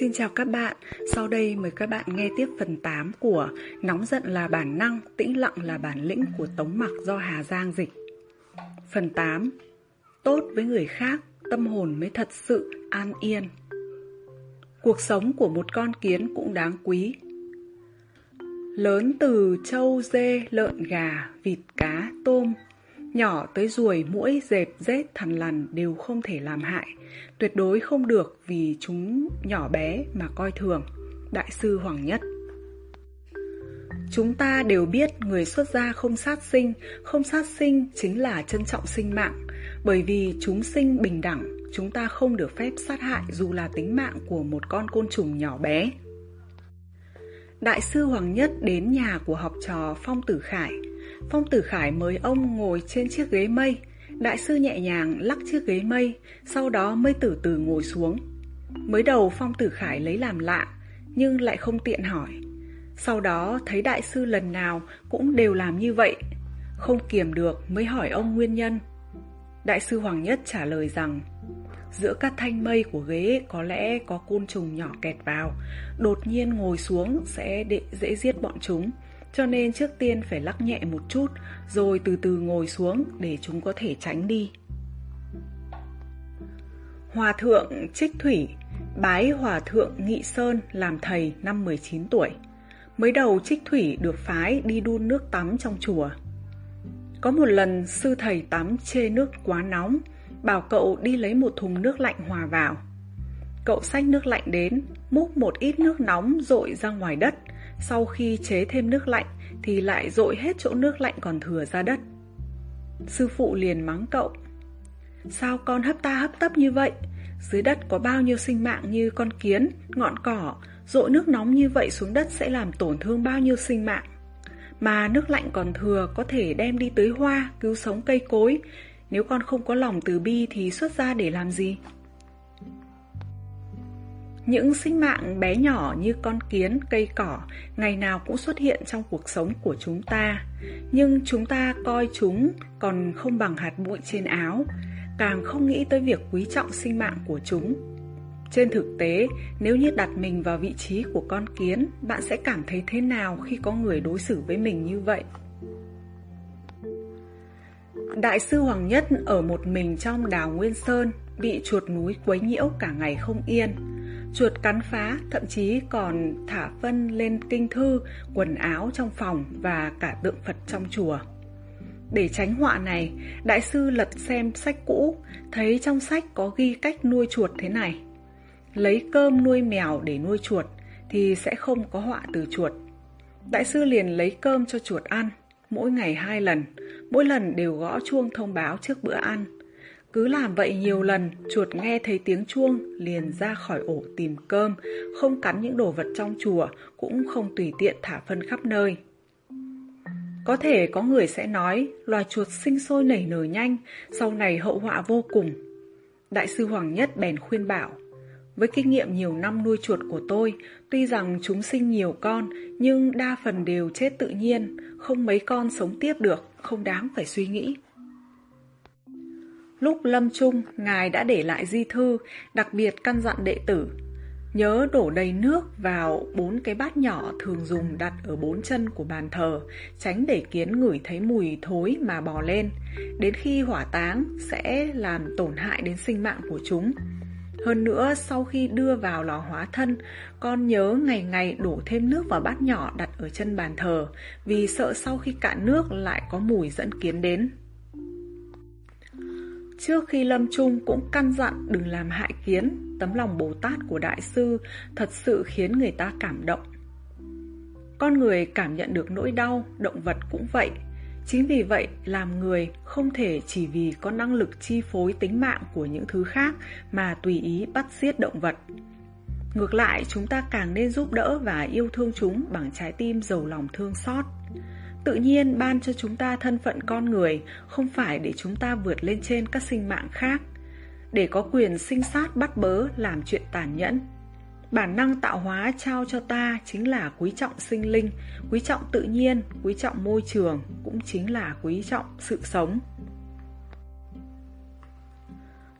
Xin chào các bạn, sau đây mời các bạn nghe tiếp phần 8 của Nóng giận là bản năng, tĩnh lặng là bản lĩnh của Tống Mặc do Hà Giang dịch. Phần 8 Tốt với người khác, tâm hồn mới thật sự an yên. Cuộc sống của một con kiến cũng đáng quý. Lớn từ trâu, dê, lợn, gà, vịt, cá, tôm, Nhỏ tới ruồi, mũi, dẹp, rết, thằn lằn đều không thể làm hại. Tuyệt đối không được vì chúng nhỏ bé mà coi thường. Đại sư Hoàng Nhất Chúng ta đều biết người xuất gia không sát sinh, không sát sinh chính là trân trọng sinh mạng. Bởi vì chúng sinh bình đẳng, chúng ta không được phép sát hại dù là tính mạng của một con côn trùng nhỏ bé. Đại sư Hoàng Nhất đến nhà của học trò Phong Tử Khải Phong Tử Khải mời ông ngồi trên chiếc ghế mây. Đại sư nhẹ nhàng lắc chiếc ghế mây, sau đó mới từ từ ngồi xuống. Mới đầu Phong Tử Khải lấy làm lạ, nhưng lại không tiện hỏi. Sau đó thấy đại sư lần nào cũng đều làm như vậy, không kiềm được mới hỏi ông nguyên nhân. Đại sư Hoàng Nhất trả lời rằng Giữa các thanh mây của ghế có lẽ có côn trùng nhỏ kẹt vào Đột nhiên ngồi xuống sẽ dễ giết bọn chúng cho nên trước tiên phải lắc nhẹ một chút rồi từ từ ngồi xuống để chúng có thể tránh đi. Hòa thượng Trích Thủy bái Hòa thượng Nghị Sơn làm thầy năm 19 tuổi. Mới đầu Trích Thủy được phái đi đun nước tắm trong chùa. Có một lần sư thầy tắm chê nước quá nóng, bảo cậu đi lấy một thùng nước lạnh hòa vào. Cậu xách nước lạnh đến, múc một ít nước nóng rội ra ngoài đất, sau khi chế thêm nước lạnh thì lại dội hết chỗ nước lạnh còn thừa ra đất. Sư phụ liền mắng cậu. Sao con hấp ta hấp tấp như vậy? Dưới đất có bao nhiêu sinh mạng như con kiến, ngọn cỏ, dội nước nóng như vậy xuống đất sẽ làm tổn thương bao nhiêu sinh mạng. Mà nước lạnh còn thừa có thể đem đi tới hoa, cứu sống cây cối. Nếu con không có lòng từ bi thì xuất ra để làm gì? Những sinh mạng bé nhỏ như con kiến, cây cỏ ngày nào cũng xuất hiện trong cuộc sống của chúng ta. Nhưng chúng ta coi chúng còn không bằng hạt bụi trên áo, càng không nghĩ tới việc quý trọng sinh mạng của chúng. Trên thực tế, nếu như đặt mình vào vị trí của con kiến, bạn sẽ cảm thấy thế nào khi có người đối xử với mình như vậy? Đại sư Hoàng Nhất ở một mình trong đào Nguyên Sơn, bị chuột núi quấy nhiễu cả ngày không yên chuột cắn phá, thậm chí còn thả phân lên kinh thư, quần áo trong phòng và cả tượng Phật trong chùa. Để tránh họa này, đại sư lật xem sách cũ, thấy trong sách có ghi cách nuôi chuột thế này. Lấy cơm nuôi mèo để nuôi chuột thì sẽ không có họa từ chuột. Đại sư liền lấy cơm cho chuột ăn, mỗi ngày hai lần, mỗi lần đều gõ chuông thông báo trước bữa ăn. Cứ làm vậy nhiều lần, chuột nghe thấy tiếng chuông, liền ra khỏi ổ tìm cơm, không cắn những đồ vật trong chùa, cũng không tùy tiện thả phân khắp nơi. Có thể có người sẽ nói, loài chuột sinh sôi nảy nở nhanh, sau này hậu họa vô cùng. Đại sư Hoàng Nhất bèn khuyên bảo, với kinh nghiệm nhiều năm nuôi chuột của tôi, tuy rằng chúng sinh nhiều con, nhưng đa phần đều chết tự nhiên, không mấy con sống tiếp được, không đáng phải suy nghĩ. Lúc lâm chung, Ngài đã để lại di thư, đặc biệt căn dặn đệ tử. Nhớ đổ đầy nước vào bốn cái bát nhỏ thường dùng đặt ở bốn chân của bàn thờ, tránh để kiến ngửi thấy mùi thối mà bò lên. Đến khi hỏa táng sẽ làm tổn hại đến sinh mạng của chúng. Hơn nữa, sau khi đưa vào lò hóa thân, con nhớ ngày ngày đổ thêm nước vào bát nhỏ đặt ở chân bàn thờ, vì sợ sau khi cạn nước lại có mùi dẫn kiến đến. Trước khi lâm chung cũng căn dặn đừng làm hại kiến, tấm lòng Bồ Tát của Đại sư thật sự khiến người ta cảm động. Con người cảm nhận được nỗi đau, động vật cũng vậy. Chính vì vậy, làm người không thể chỉ vì có năng lực chi phối tính mạng của những thứ khác mà tùy ý bắt giết động vật. Ngược lại, chúng ta càng nên giúp đỡ và yêu thương chúng bằng trái tim giàu lòng thương xót. Tự nhiên ban cho chúng ta thân phận con người không phải để chúng ta vượt lên trên các sinh mạng khác, để có quyền sinh sát bắt bớ làm chuyện tàn nhẫn. Bản năng tạo hóa trao cho ta chính là quý trọng sinh linh, quý trọng tự nhiên, quý trọng môi trường, cũng chính là quý trọng sự sống.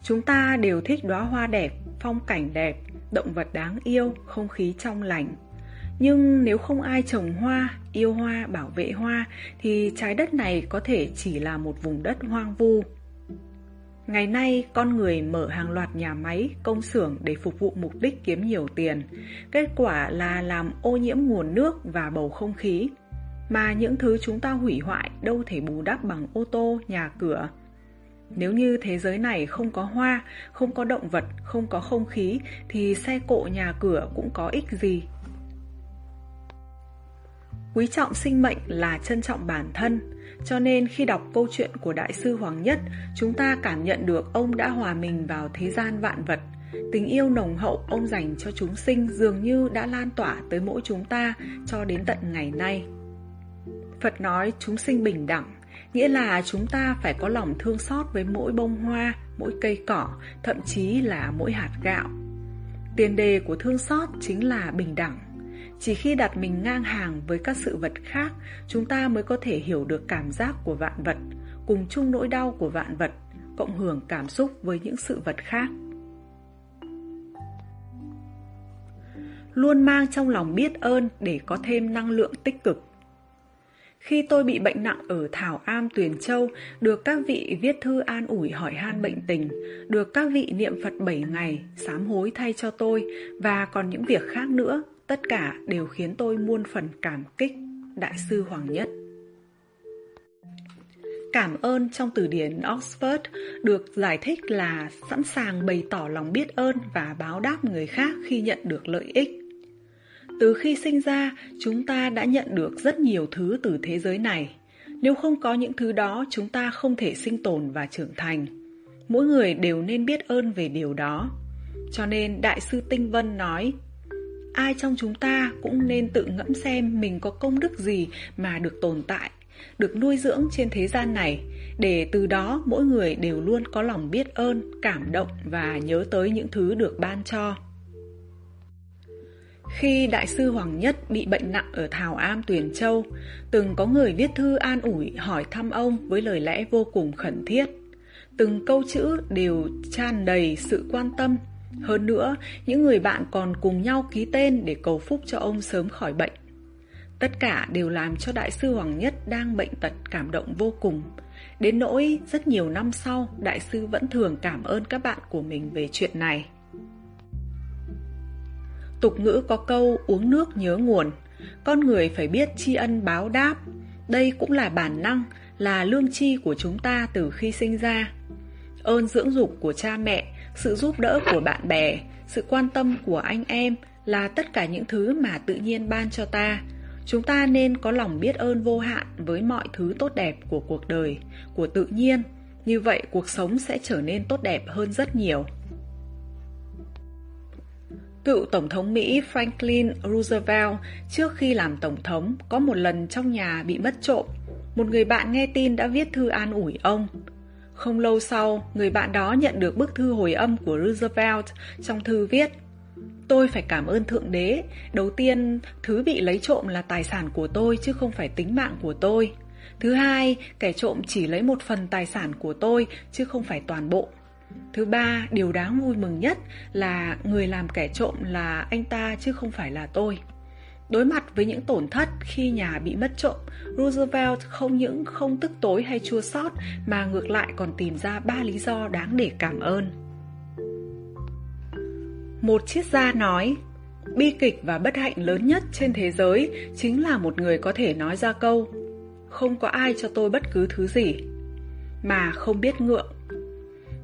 Chúng ta đều thích đóa hoa đẹp, phong cảnh đẹp, động vật đáng yêu, không khí trong lành. Nhưng nếu không ai trồng hoa, yêu hoa, bảo vệ hoa thì trái đất này có thể chỉ là một vùng đất hoang vu. Ngày nay, con người mở hàng loạt nhà máy, công xưởng để phục vụ mục đích kiếm nhiều tiền. Kết quả là làm ô nhiễm nguồn nước và bầu không khí. Mà những thứ chúng ta hủy hoại đâu thể bù đắp bằng ô tô, nhà cửa. Nếu như thế giới này không có hoa, không có động vật, không có không khí thì xe cộ nhà cửa cũng có ích gì. Quý trọng sinh mệnh là trân trọng bản thân, cho nên khi đọc câu chuyện của Đại sư Hoàng Nhất, chúng ta cảm nhận được ông đã hòa mình vào thế gian vạn vật. Tình yêu nồng hậu ông dành cho chúng sinh dường như đã lan tỏa tới mỗi chúng ta cho đến tận ngày nay. Phật nói chúng sinh bình đẳng, nghĩa là chúng ta phải có lòng thương xót với mỗi bông hoa, mỗi cây cỏ, thậm chí là mỗi hạt gạo. Tiền đề của thương xót chính là bình đẳng. Chỉ khi đặt mình ngang hàng với các sự vật khác, chúng ta mới có thể hiểu được cảm giác của vạn vật, cùng chung nỗi đau của vạn vật, cộng hưởng cảm xúc với những sự vật khác. Luôn mang trong lòng biết ơn để có thêm năng lượng tích cực. Khi tôi bị bệnh nặng ở Thảo Am Tuyền Châu, được các vị viết thư an ủi hỏi han bệnh tình, được các vị niệm Phật 7 ngày, sám hối thay cho tôi và còn những việc khác nữa, tất cả đều khiến tôi muôn phần cảm kích, Đại sư Hoàng Nhất. Cảm ơn trong từ điển Oxford được giải thích là sẵn sàng bày tỏ lòng biết ơn và báo đáp người khác khi nhận được lợi ích. Từ khi sinh ra, chúng ta đã nhận được rất nhiều thứ từ thế giới này. Nếu không có những thứ đó, chúng ta không thể sinh tồn và trưởng thành. Mỗi người đều nên biết ơn về điều đó. Cho nên Đại sư Tinh Vân nói, ai trong chúng ta cũng nên tự ngẫm xem mình có công đức gì mà được tồn tại, được nuôi dưỡng trên thế gian này, để từ đó mỗi người đều luôn có lòng biết ơn, cảm động và nhớ tới những thứ được ban cho. Khi Đại sư Hoàng Nhất bị bệnh nặng ở Thảo Am Tuyền Châu, từng có người viết thư an ủi hỏi thăm ông với lời lẽ vô cùng khẩn thiết. Từng câu chữ đều tràn đầy sự quan tâm. Hơn nữa, những người bạn còn cùng nhau ký tên để cầu phúc cho ông sớm khỏi bệnh. Tất cả đều làm cho Đại sư Hoàng Nhất đang bệnh tật cảm động vô cùng. Đến nỗi rất nhiều năm sau, Đại sư vẫn thường cảm ơn các bạn của mình về chuyện này. Tục ngữ có câu uống nước nhớ nguồn, con người phải biết tri ân báo đáp. Đây cũng là bản năng, là lương tri của chúng ta từ khi sinh ra. Ơn dưỡng dục của cha mẹ, sự giúp đỡ của bạn bè, sự quan tâm của anh em là tất cả những thứ mà tự nhiên ban cho ta. Chúng ta nên có lòng biết ơn vô hạn với mọi thứ tốt đẹp của cuộc đời, của tự nhiên. Như vậy cuộc sống sẽ trở nên tốt đẹp hơn rất nhiều. Cựu Tổng thống Mỹ Franklin Roosevelt trước khi làm Tổng thống có một lần trong nhà bị mất trộm. Một người bạn nghe tin đã viết thư an ủi ông. Không lâu sau, người bạn đó nhận được bức thư hồi âm của Roosevelt trong thư viết Tôi phải cảm ơn Thượng Đế. Đầu tiên, thứ bị lấy trộm là tài sản của tôi chứ không phải tính mạng của tôi. Thứ hai, kẻ trộm chỉ lấy một phần tài sản của tôi chứ không phải toàn bộ. Thứ ba, điều đáng vui mừng nhất là người làm kẻ trộm là anh ta chứ không phải là tôi. Đối mặt với những tổn thất khi nhà bị mất trộm, Roosevelt không những không tức tối hay chua xót mà ngược lại còn tìm ra ba lý do đáng để cảm ơn. Một triết gia nói, bi kịch và bất hạnh lớn nhất trên thế giới chính là một người có thể nói ra câu không có ai cho tôi bất cứ thứ gì mà không biết ngượng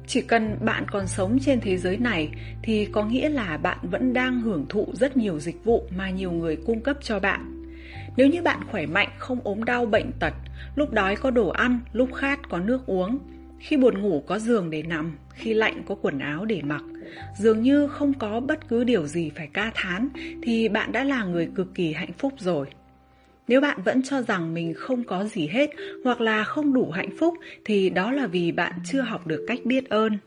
chỉ cần bạn còn sống trên thế giới này thì có nghĩa là bạn vẫn đang hưởng thụ rất nhiều dịch vụ mà nhiều người cung cấp cho bạn. Nếu như bạn khỏe mạnh, không ốm đau bệnh tật, lúc đói có đồ ăn, lúc khát có nước uống, khi buồn ngủ có giường để nằm, khi lạnh có quần áo để mặc, dường như không có bất cứ điều gì phải ca thán thì bạn đã là người cực kỳ hạnh phúc rồi. Nếu bạn vẫn cho rằng mình không có gì hết hoặc là không đủ hạnh phúc thì đó là vì bạn chưa học được cách biết ơn.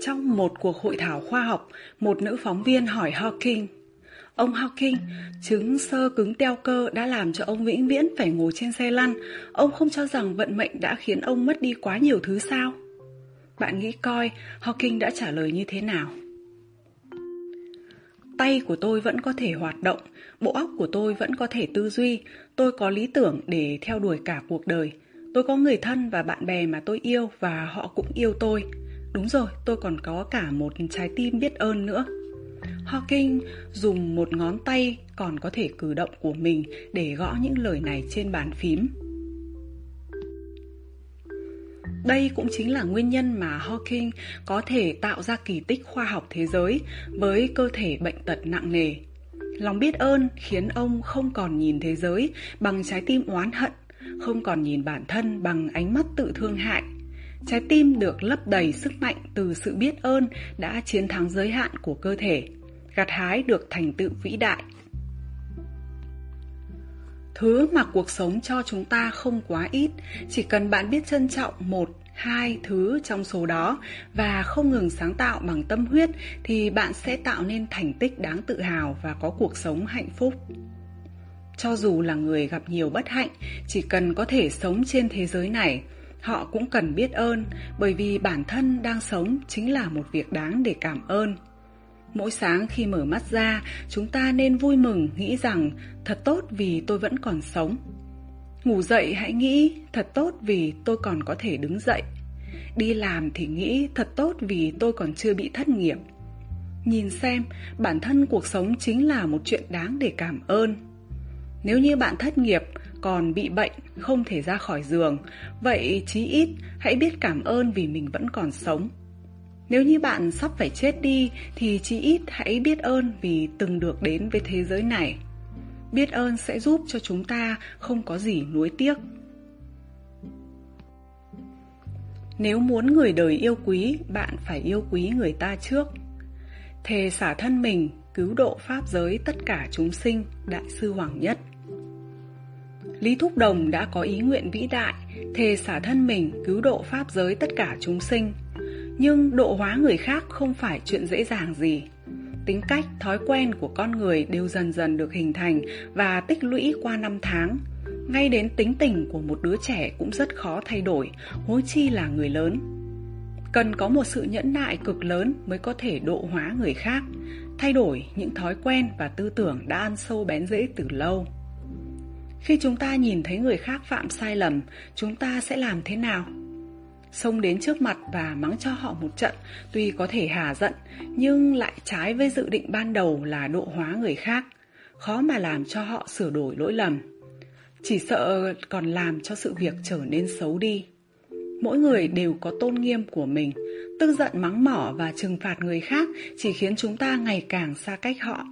Trong một cuộc hội thảo khoa học, một nữ phóng viên hỏi Hawking Ông Hawking, chứng sơ cứng teo cơ đã làm cho ông vĩnh viễn phải ngồi trên xe lăn. Ông không cho rằng vận mệnh đã khiến ông mất đi quá nhiều thứ sao? Bạn nghĩ coi Hawking đã trả lời như thế nào? Tay của tôi vẫn có thể hoạt động, bộ óc của tôi vẫn có thể tư duy, tôi có lý tưởng để theo đuổi cả cuộc đời. Tôi có người thân và bạn bè mà tôi yêu và họ cũng yêu tôi. Đúng rồi, tôi còn có cả một trái tim biết ơn nữa. Hawking dùng một ngón tay còn có thể cử động của mình để gõ những lời này trên bàn phím. Đây cũng chính là nguyên nhân mà Hawking có thể tạo ra kỳ tích khoa học thế giới với cơ thể bệnh tật nặng nề. Lòng biết ơn khiến ông không còn nhìn thế giới bằng trái tim oán hận, không còn nhìn bản thân bằng ánh mắt tự thương hại. Trái tim được lấp đầy sức mạnh từ sự biết ơn đã chiến thắng giới hạn của cơ thể, gặt hái được thành tựu vĩ đại. Thứ mà cuộc sống cho chúng ta không quá ít, chỉ cần bạn biết trân trọng một, hai thứ trong số đó và không ngừng sáng tạo bằng tâm huyết thì bạn sẽ tạo nên thành tích đáng tự hào và có cuộc sống hạnh phúc. Cho dù là người gặp nhiều bất hạnh, chỉ cần có thể sống trên thế giới này, họ cũng cần biết ơn bởi vì bản thân đang sống chính là một việc đáng để cảm ơn. Mỗi sáng khi mở mắt ra, chúng ta nên vui mừng nghĩ rằng thật tốt vì tôi vẫn còn sống. Ngủ dậy hãy nghĩ thật tốt vì tôi còn có thể đứng dậy. Đi làm thì nghĩ thật tốt vì tôi còn chưa bị thất nghiệp. Nhìn xem, bản thân cuộc sống chính là một chuyện đáng để cảm ơn. Nếu như bạn thất nghiệp, còn bị bệnh, không thể ra khỏi giường, vậy chí ít hãy biết cảm ơn vì mình vẫn còn sống. Nếu như bạn sắp phải chết đi thì chí ít hãy biết ơn vì từng được đến với thế giới này. Biết ơn sẽ giúp cho chúng ta không có gì nuối tiếc. Nếu muốn người đời yêu quý, bạn phải yêu quý người ta trước. Thề xả thân mình, cứu độ pháp giới tất cả chúng sinh, Đại sư Hoàng Nhất. Lý Thúc Đồng đã có ý nguyện vĩ đại, thề xả thân mình, cứu độ pháp giới tất cả chúng sinh. Nhưng độ hóa người khác không phải chuyện dễ dàng gì. Tính cách, thói quen của con người đều dần dần được hình thành và tích lũy qua năm tháng. Ngay đến tính tình của một đứa trẻ cũng rất khó thay đổi, huống chi là người lớn. Cần có một sự nhẫn nại cực lớn mới có thể độ hóa người khác, thay đổi những thói quen và tư tưởng đã ăn sâu bén rễ từ lâu. Khi chúng ta nhìn thấy người khác phạm sai lầm, chúng ta sẽ làm thế nào? Xông đến trước mặt và mắng cho họ một trận, tuy có thể hà giận, nhưng lại trái với dự định ban đầu là độ hóa người khác. Khó mà làm cho họ sửa đổi lỗi lầm. Chỉ sợ còn làm cho sự việc trở nên xấu đi. Mỗi người đều có tôn nghiêm của mình, tức giận mắng mỏ và trừng phạt người khác chỉ khiến chúng ta ngày càng xa cách họ.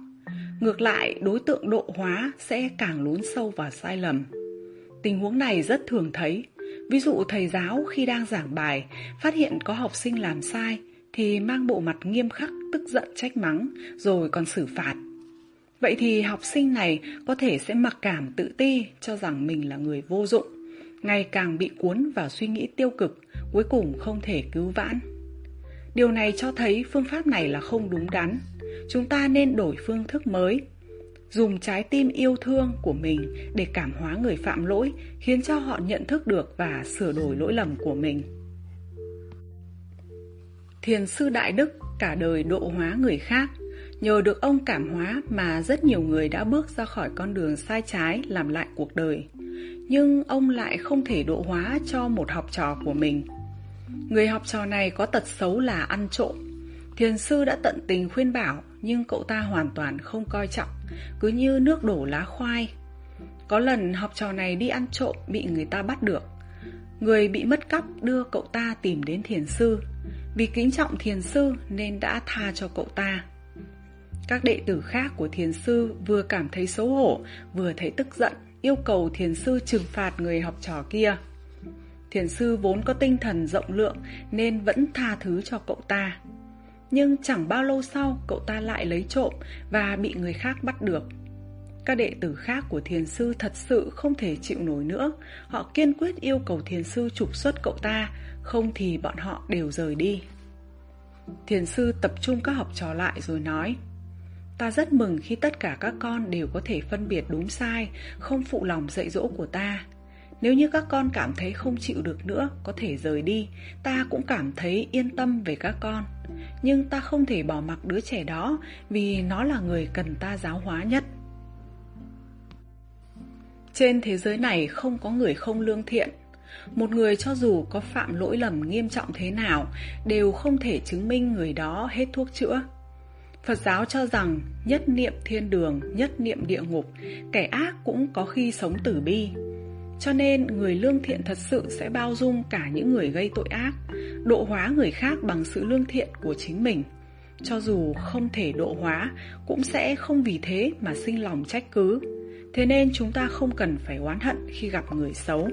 Ngược lại, đối tượng độ hóa sẽ càng lún sâu vào sai lầm. Tình huống này rất thường thấy. Ví dụ thầy giáo khi đang giảng bài, phát hiện có học sinh làm sai, thì mang bộ mặt nghiêm khắc, tức giận trách mắng, rồi còn xử phạt. Vậy thì học sinh này có thể sẽ mặc cảm tự ti cho rằng mình là người vô dụng, ngày càng bị cuốn vào suy nghĩ tiêu cực, cuối cùng không thể cứu vãn. Điều này cho thấy phương pháp này là không đúng đắn. Chúng ta nên đổi phương thức mới. Dùng trái tim yêu thương của mình để cảm hóa người phạm lỗi, khiến cho họ nhận thức được và sửa đổi lỗi lầm của mình. Thiền sư Đại Đức cả đời độ hóa người khác. Nhờ được ông cảm hóa mà rất nhiều người đã bước ra khỏi con đường sai trái làm lại cuộc đời. Nhưng ông lại không thể độ hóa cho một học trò của mình. Người học trò này có tật xấu là ăn trộm. Thiền sư đã tận tình khuyên bảo nhưng cậu ta hoàn toàn không coi trọng, cứ như nước đổ lá khoai. Có lần học trò này đi ăn trộm bị người ta bắt được. Người bị mất cắp đưa cậu ta tìm đến thiền sư. Vì kính trọng thiền sư nên đã tha cho cậu ta. Các đệ tử khác của thiền sư vừa cảm thấy xấu hổ, vừa thấy tức giận, yêu cầu thiền sư trừng phạt người học trò kia. Thiền sư vốn có tinh thần rộng lượng nên vẫn tha thứ cho cậu ta. Nhưng chẳng bao lâu sau cậu ta lại lấy trộm và bị người khác bắt được. Các đệ tử khác của thiền sư thật sự không thể chịu nổi nữa. Họ kiên quyết yêu cầu thiền sư trục xuất cậu ta, không thì bọn họ đều rời đi. Thiền sư tập trung các học trò lại rồi nói Ta rất mừng khi tất cả các con đều có thể phân biệt đúng sai, không phụ lòng dạy dỗ của ta. Nếu như các con cảm thấy không chịu được nữa, có thể rời đi, ta cũng cảm thấy yên tâm về các con. Nhưng ta không thể bỏ mặc đứa trẻ đó vì nó là người cần ta giáo hóa nhất. Trên thế giới này không có người không lương thiện. Một người cho dù có phạm lỗi lầm nghiêm trọng thế nào đều không thể chứng minh người đó hết thuốc chữa. Phật giáo cho rằng nhất niệm thiên đường, nhất niệm địa ngục, kẻ ác cũng có khi sống tử bi. Cho nên người lương thiện thật sự sẽ bao dung cả những người gây tội ác, độ hóa người khác bằng sự lương thiện của chính mình. Cho dù không thể độ hóa, cũng sẽ không vì thế mà sinh lòng trách cứ. Thế nên chúng ta không cần phải oán hận khi gặp người xấu.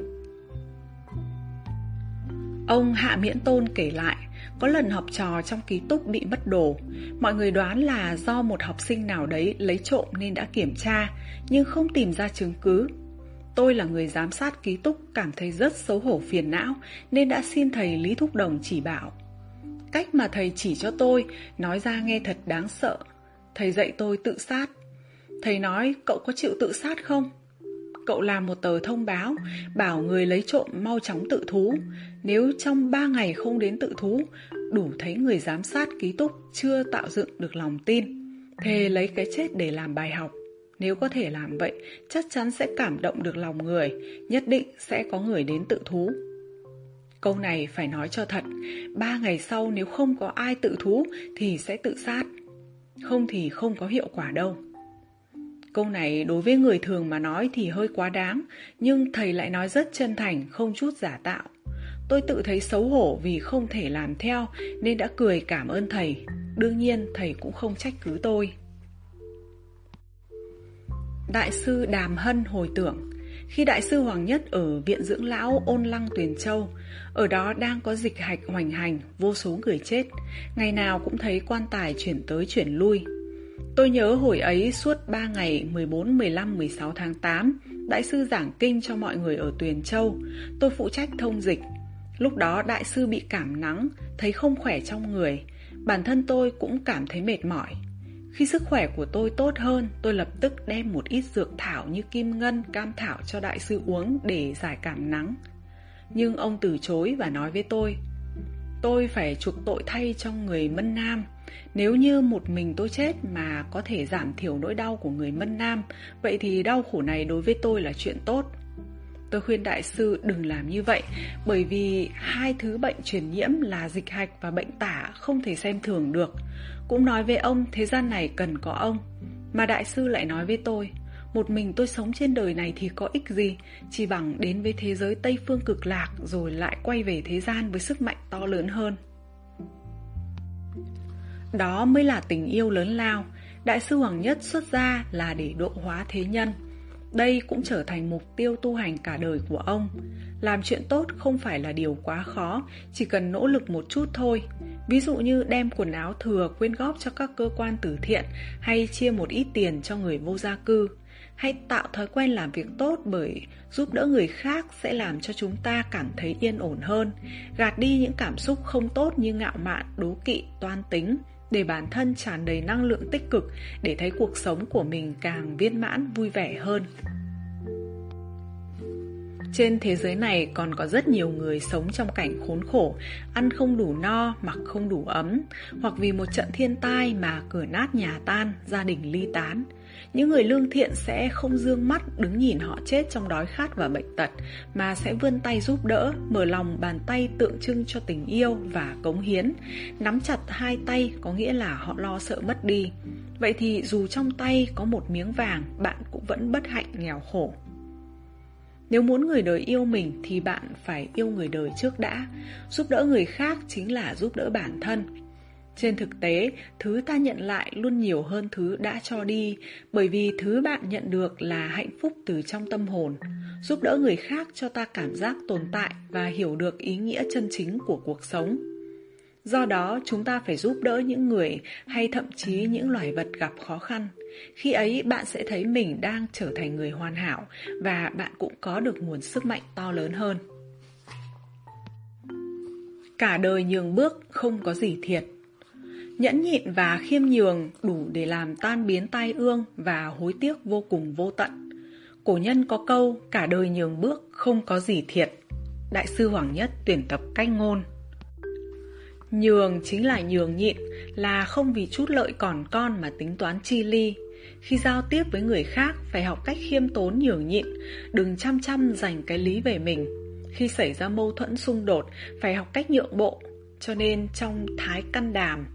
Ông Hạ Miễn Tôn kể lại, có lần học trò trong ký túc bị mất đồ. Mọi người đoán là do một học sinh nào đấy lấy trộm nên đã kiểm tra, nhưng không tìm ra chứng cứ. Tôi là người giám sát ký túc cảm thấy rất xấu hổ phiền não nên đã xin thầy Lý Thúc Đồng chỉ bảo. Cách mà thầy chỉ cho tôi nói ra nghe thật đáng sợ. Thầy dạy tôi tự sát. Thầy nói cậu có chịu tự sát không? Cậu làm một tờ thông báo bảo người lấy trộm mau chóng tự thú. Nếu trong 3 ngày không đến tự thú, đủ thấy người giám sát ký túc chưa tạo dựng được lòng tin. Thề lấy cái chết để làm bài học. Nếu có thể làm vậy, chắc chắn sẽ cảm động được lòng người, nhất định sẽ có người đến tự thú. Câu này phải nói cho thật, ba ngày sau nếu không có ai tự thú thì sẽ tự sát. Không thì không có hiệu quả đâu. Câu này đối với người thường mà nói thì hơi quá đáng, nhưng thầy lại nói rất chân thành, không chút giả tạo. Tôi tự thấy xấu hổ vì không thể làm theo nên đã cười cảm ơn thầy. Đương nhiên thầy cũng không trách cứ tôi. Đại sư Đàm Hân hồi tưởng Khi Đại sư Hoàng Nhất ở Viện Dưỡng Lão Ôn Lăng Tuyền Châu Ở đó đang có dịch hạch hoành hành, vô số người chết. Ngày nào cũng thấy quan tài chuyển tới chuyển lui. Tôi nhớ hồi ấy suốt 3 ngày 14, 15, 16 tháng 8 Đại sư giảng kinh cho mọi người ở Tuyền Châu. Tôi phụ trách thông dịch. Lúc đó đại sư bị cảm nắng, thấy không khỏe trong người. Bản thân tôi cũng cảm thấy mệt mỏi khi sức khỏe của tôi tốt hơn, tôi lập tức đem một ít dược thảo như kim ngân, cam thảo cho đại sư uống để giải cảm nắng. Nhưng ông từ chối và nói với tôi, tôi phải chuộc tội thay cho người Mân Nam. Nếu như một mình tôi chết mà có thể giảm thiểu nỗi đau của người Mân Nam, vậy thì đau khổ này đối với tôi là chuyện tốt. Tôi khuyên đại sư đừng làm như vậy, bởi vì hai thứ bệnh truyền nhiễm là dịch hạch và bệnh tả không thể xem thường được. Cũng nói với ông thế gian này cần có ông. Mà đại sư lại nói với tôi, Một mình tôi sống trên đời này thì có ích gì? Chỉ bằng đến với thế giới Tây Phương cực lạc Rồi lại quay về thế gian với sức mạnh to lớn hơn. Đó mới là tình yêu lớn lao. Đại sư Hoàng Nhất xuất ra là để độ hóa thế nhân đây cũng trở thành mục tiêu tu hành cả đời của ông. Làm chuyện tốt không phải là điều quá khó, chỉ cần nỗ lực một chút thôi. Ví dụ như đem quần áo thừa quyên góp cho các cơ quan từ thiện hay chia một ít tiền cho người vô gia cư. Hay tạo thói quen làm việc tốt bởi giúp đỡ người khác sẽ làm cho chúng ta cảm thấy yên ổn hơn, gạt đi những cảm xúc không tốt như ngạo mạn, đố kỵ, toan tính, để bản thân tràn đầy năng lượng tích cực để thấy cuộc sống của mình càng viên mãn vui vẻ hơn. Trên thế giới này còn có rất nhiều người sống trong cảnh khốn khổ, ăn không đủ no, mặc không đủ ấm, hoặc vì một trận thiên tai mà cửa nát nhà tan, gia đình ly tán. Những người lương thiện sẽ không dương mắt đứng nhìn họ chết trong đói khát và bệnh tật, mà sẽ vươn tay giúp đỡ, mở lòng bàn tay tượng trưng cho tình yêu và cống hiến. Nắm chặt hai tay có nghĩa là họ lo sợ mất đi. Vậy thì dù trong tay có một miếng vàng, bạn cũng vẫn bất hạnh nghèo khổ. Nếu muốn người đời yêu mình thì bạn phải yêu người đời trước đã. Giúp đỡ người khác chính là giúp đỡ bản thân. Trên thực tế, thứ ta nhận lại luôn nhiều hơn thứ đã cho đi, bởi vì thứ bạn nhận được là hạnh phúc từ trong tâm hồn. Giúp đỡ người khác cho ta cảm giác tồn tại và hiểu được ý nghĩa chân chính của cuộc sống. Do đó, chúng ta phải giúp đỡ những người hay thậm chí những loài vật gặp khó khăn. Khi ấy, bạn sẽ thấy mình đang trở thành người hoàn hảo và bạn cũng có được nguồn sức mạnh to lớn hơn. Cả đời nhường bước không có gì thiệt. Nhẫn nhịn và khiêm nhường đủ để làm tan biến tai ương và hối tiếc vô cùng vô tận. Cổ nhân có câu cả đời nhường bước không có gì thiệt. Đại sư Hoàng Nhất tuyển tập cách ngôn. Nhường chính là nhường nhịn, là không vì chút lợi còn con mà tính toán chi ly. Khi giao tiếp với người khác phải học cách khiêm tốn nhường nhịn, đừng chăm chăm giành cái lý về mình. Khi xảy ra mâu thuẫn xung đột, phải học cách nhượng bộ. Cho nên trong Thái Căn Đàm,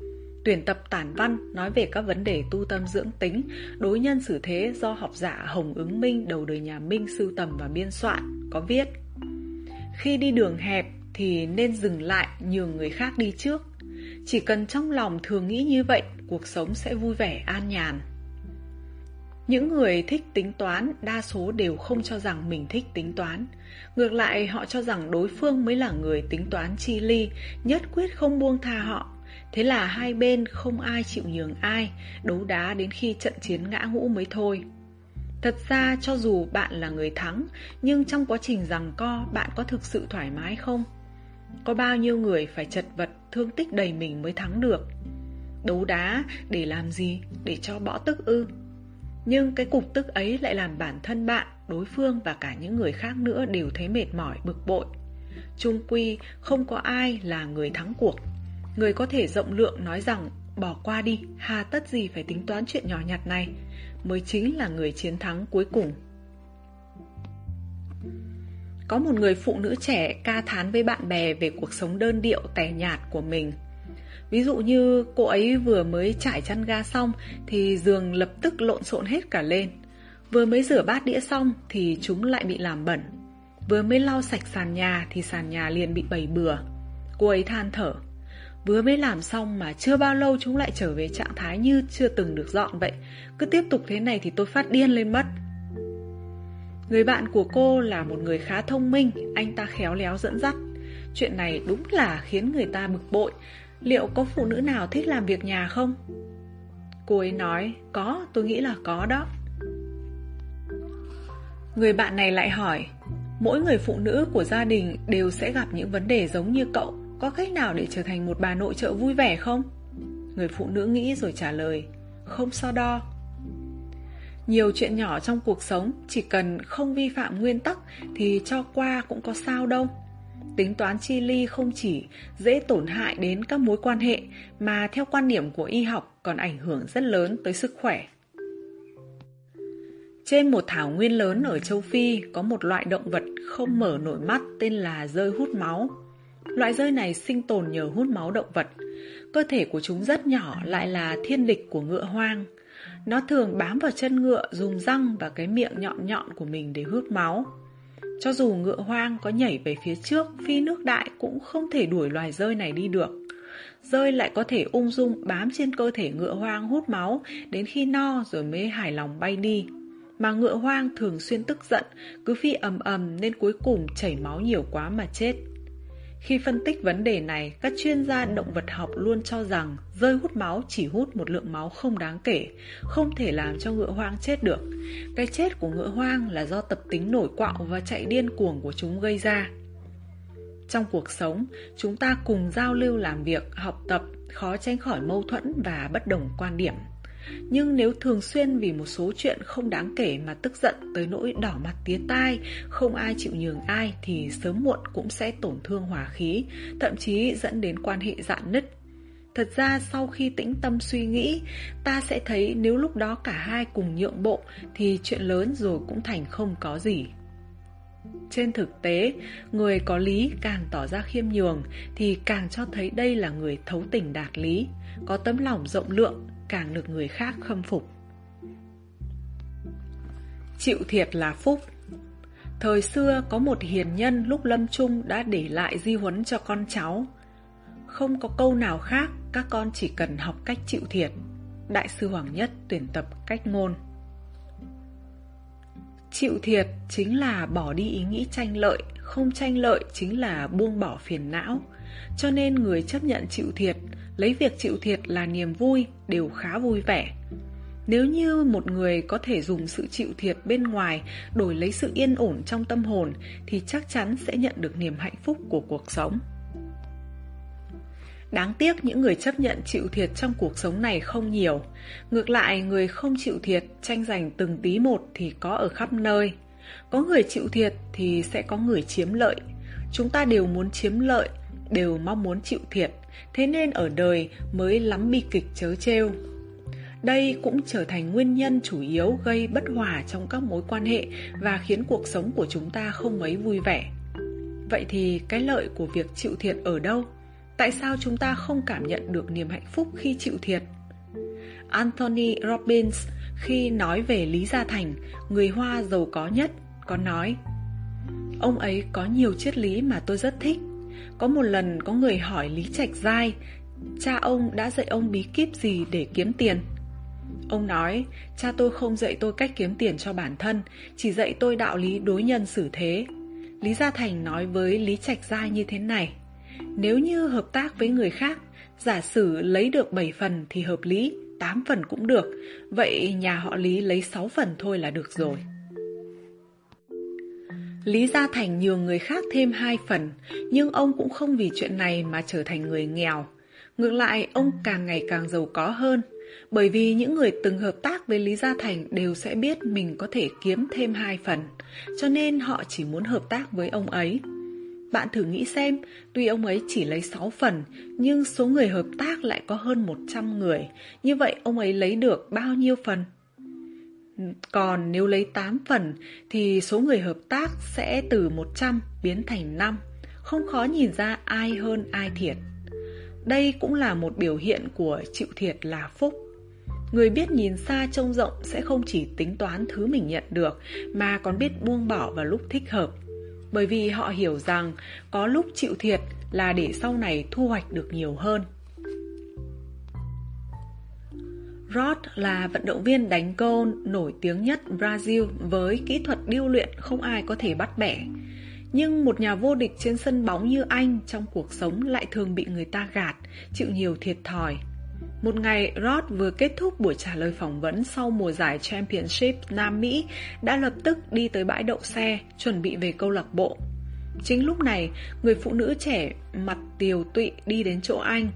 tuyển tập tản văn nói về các vấn đề tu tâm dưỡng tính, đối nhân xử thế do học giả Hồng Ứng Minh đầu đời nhà Minh sưu tầm và biên soạn, có viết Khi đi đường hẹp thì nên dừng lại nhường người khác đi trước. Chỉ cần trong lòng thường nghĩ như vậy, cuộc sống sẽ vui vẻ an nhàn. Những người thích tính toán đa số đều không cho rằng mình thích tính toán. Ngược lại, họ cho rằng đối phương mới là người tính toán chi ly, nhất quyết không buông tha họ. Thế là hai bên không ai chịu nhường ai, đấu đá đến khi trận chiến ngã ngũ mới thôi. Thật ra cho dù bạn là người thắng, nhưng trong quá trình rằng co bạn có thực sự thoải mái không? Có bao nhiêu người phải chật vật, thương tích đầy mình mới thắng được? Đấu đá để làm gì? Để cho bỏ tức ư? Nhưng cái cục tức ấy lại làm bản thân bạn, đối phương và cả những người khác nữa đều thấy mệt mỏi, bực bội. Trung quy, không có ai là người thắng cuộc. Người có thể rộng lượng nói rằng bỏ qua đi, hà tất gì phải tính toán chuyện nhỏ nhặt này, mới chính là người chiến thắng cuối cùng. Có một người phụ nữ trẻ ca thán với bạn bè về cuộc sống đơn điệu tẻ nhạt của mình. Ví dụ như cô ấy vừa mới trải chăn ga xong thì giường lập tức lộn xộn hết cả lên. Vừa mới rửa bát đĩa xong thì chúng lại bị làm bẩn. Vừa mới lau sạch sàn nhà thì sàn nhà liền bị bầy bừa. Cô ấy than thở. Vừa mới làm xong mà chưa bao lâu chúng lại trở về trạng thái như chưa từng được dọn vậy. Cứ tiếp tục thế này thì tôi phát điên lên mất. Người bạn của cô là một người khá thông minh, anh ta khéo léo dẫn dắt. Chuyện này đúng là khiến người ta bực bội. Liệu có phụ nữ nào thích làm việc nhà không? Cô ấy nói, có, tôi nghĩ là có đó. Người bạn này lại hỏi, mỗi người phụ nữ của gia đình đều sẽ gặp những vấn đề giống như cậu. Có cách nào để trở thành một bà nội trợ vui vẻ không? Người phụ nữ nghĩ rồi trả lời, không so đo. Nhiều chuyện nhỏ trong cuộc sống chỉ cần không vi phạm nguyên tắc thì cho qua cũng có sao đâu. Tính toán chi ly không chỉ dễ tổn hại đến các mối quan hệ mà theo quan điểm của y học còn ảnh hưởng rất lớn tới sức khỏe. Trên một thảo nguyên lớn ở châu Phi có một loại động vật không mở nổi mắt tên là rơi hút máu. Loại rơi này sinh tồn nhờ hút máu động vật. Cơ thể của chúng rất nhỏ lại là thiên địch của ngựa hoang. Nó thường bám vào chân ngựa dùng răng và cái miệng nhọn nhọn của mình để hút máu. Cho dù ngựa hoang có nhảy về phía trước, phi nước đại cũng không thể đuổi loài rơi này đi được. Rơi lại có thể ung dung bám trên cơ thể ngựa hoang hút máu đến khi no rồi mới hài lòng bay đi. Mà ngựa hoang thường xuyên tức giận, cứ phi ầm ầm nên cuối cùng chảy máu nhiều quá mà chết. Khi phân tích vấn đề này, các chuyên gia động vật học luôn cho rằng rơi hút máu chỉ hút một lượng máu không đáng kể, không thể làm cho ngựa hoang chết được. Cái chết của ngựa hoang là do tập tính nổi quạo và chạy điên cuồng của chúng gây ra. Trong cuộc sống, chúng ta cùng giao lưu làm việc, học tập, khó tránh khỏi mâu thuẫn và bất đồng quan điểm. Nhưng nếu thường xuyên vì một số chuyện không đáng kể mà tức giận tới nỗi đỏ mặt tía tai, không ai chịu nhường ai thì sớm muộn cũng sẽ tổn thương hòa khí, thậm chí dẫn đến quan hệ dạn nứt. Thật ra sau khi tĩnh tâm suy nghĩ, ta sẽ thấy nếu lúc đó cả hai cùng nhượng bộ thì chuyện lớn rồi cũng thành không có gì. Trên thực tế, người có lý càng tỏ ra khiêm nhường thì càng cho thấy đây là người thấu tình đạt lý, có tấm lòng rộng lượng, càng được người khác khâm phục. Chịu thiệt là phúc Thời xưa có một hiền nhân lúc lâm chung đã để lại di huấn cho con cháu. Không có câu nào khác, các con chỉ cần học cách chịu thiệt. Đại sư Hoàng Nhất tuyển tập cách ngôn. Chịu thiệt chính là bỏ đi ý nghĩ tranh lợi, không tranh lợi chính là buông bỏ phiền não. Cho nên người chấp nhận chịu thiệt lấy việc chịu thiệt là niềm vui đều khá vui vẻ. Nếu như một người có thể dùng sự chịu thiệt bên ngoài đổi lấy sự yên ổn trong tâm hồn thì chắc chắn sẽ nhận được niềm hạnh phúc của cuộc sống. Đáng tiếc những người chấp nhận chịu thiệt trong cuộc sống này không nhiều. Ngược lại, người không chịu thiệt, tranh giành từng tí một thì có ở khắp nơi. Có người chịu thiệt thì sẽ có người chiếm lợi. Chúng ta đều muốn chiếm lợi, đều mong muốn chịu thiệt, thế nên ở đời mới lắm bi kịch chớ trêu. Đây cũng trở thành nguyên nhân chủ yếu gây bất hòa trong các mối quan hệ và khiến cuộc sống của chúng ta không mấy vui vẻ. Vậy thì cái lợi của việc chịu thiệt ở đâu? Tại sao chúng ta không cảm nhận được niềm hạnh phúc khi chịu thiệt? Anthony Robbins khi nói về Lý Gia Thành, người Hoa giàu có nhất, có nói Ông ấy có nhiều triết lý mà tôi rất thích. Có một lần có người hỏi Lý Trạch Giai, cha ông đã dạy ông bí kíp gì để kiếm tiền? Ông nói, cha tôi không dạy tôi cách kiếm tiền cho bản thân, chỉ dạy tôi đạo lý đối nhân xử thế. Lý Gia Thành nói với Lý Trạch Giai như thế này, nếu như hợp tác với người khác, giả sử lấy được 7 phần thì hợp lý, 8 phần cũng được, vậy nhà họ Lý lấy 6 phần thôi là được rồi. Lý Gia Thành nhường người khác thêm hai phần, nhưng ông cũng không vì chuyện này mà trở thành người nghèo. Ngược lại, ông càng ngày càng giàu có hơn, bởi vì những người từng hợp tác với Lý Gia Thành đều sẽ biết mình có thể kiếm thêm hai phần, cho nên họ chỉ muốn hợp tác với ông ấy. Bạn thử nghĩ xem, tuy ông ấy chỉ lấy 6 phần, nhưng số người hợp tác lại có hơn 100 người. Như vậy ông ấy lấy được bao nhiêu phần? Còn nếu lấy 8 phần, thì số người hợp tác sẽ từ 100 biến thành 5. Không khó nhìn ra ai hơn ai thiệt. Đây cũng là một biểu hiện của chịu thiệt là phúc. Người biết nhìn xa trông rộng sẽ không chỉ tính toán thứ mình nhận được mà còn biết buông bỏ vào lúc thích hợp. Bởi vì họ hiểu rằng có lúc chịu thiệt là để sau này thu hoạch được nhiều hơn. Rod là vận động viên đánh gôn nổi tiếng nhất Brazil với kỹ thuật điêu luyện không ai có thể bắt bẻ. Nhưng một nhà vô địch trên sân bóng như anh trong cuộc sống lại thường bị người ta gạt, chịu nhiều thiệt thòi. Một ngày, Rod vừa kết thúc buổi trả lời phỏng vấn sau mùa giải Championship Nam Mỹ đã lập tức đi tới bãi đậu xe, chuẩn bị về câu lạc bộ. Chính lúc này, người phụ nữ trẻ mặt tiều tụy đi đến chỗ anh.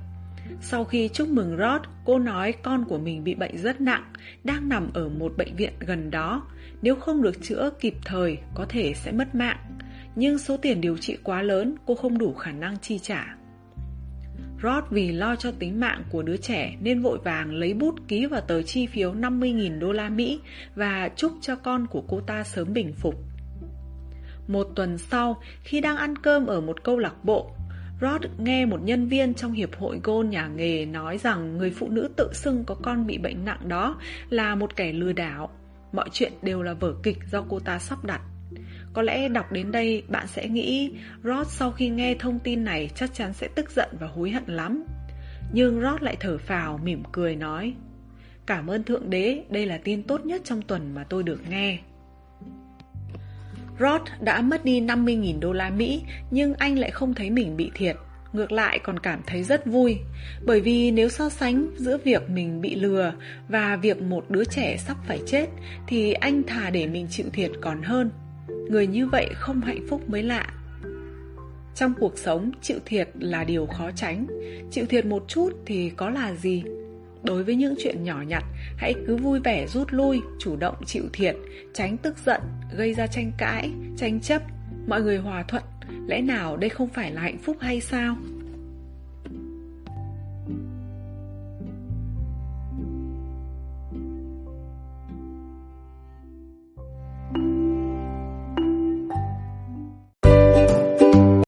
Sau khi chúc mừng Rod, cô nói con của mình bị bệnh rất nặng, đang nằm ở một bệnh viện gần đó. Nếu không được chữa kịp thời, có thể sẽ mất mạng nhưng số tiền điều trị quá lớn, cô không đủ khả năng chi trả. Rod vì lo cho tính mạng của đứa trẻ nên vội vàng lấy bút ký vào tờ chi phiếu 50.000 đô la Mỹ và chúc cho con của cô ta sớm bình phục. Một tuần sau, khi đang ăn cơm ở một câu lạc bộ, Rod nghe một nhân viên trong hiệp hội gôn nhà nghề nói rằng người phụ nữ tự xưng có con bị bệnh nặng đó là một kẻ lừa đảo. Mọi chuyện đều là vở kịch do cô ta sắp đặt. Có lẽ đọc đến đây bạn sẽ nghĩ Rod sau khi nghe thông tin này chắc chắn sẽ tức giận và hối hận lắm. Nhưng Rod lại thở phào mỉm cười nói Cảm ơn Thượng Đế, đây là tin tốt nhất trong tuần mà tôi được nghe. Rod đã mất đi 50.000 đô la Mỹ nhưng anh lại không thấy mình bị thiệt. Ngược lại còn cảm thấy rất vui Bởi vì nếu so sánh giữa việc mình bị lừa Và việc một đứa trẻ sắp phải chết Thì anh thà để mình chịu thiệt còn hơn Người như vậy không hạnh phúc mới lạ Trong cuộc sống, chịu thiệt là điều khó tránh Chịu thiệt một chút thì có là gì? Đối với những chuyện nhỏ nhặt, hãy cứ vui vẻ rút lui, chủ động chịu thiệt, tránh tức giận, gây ra tranh cãi, tranh chấp, mọi người hòa thuận. Lẽ nào đây không phải là hạnh phúc hay sao?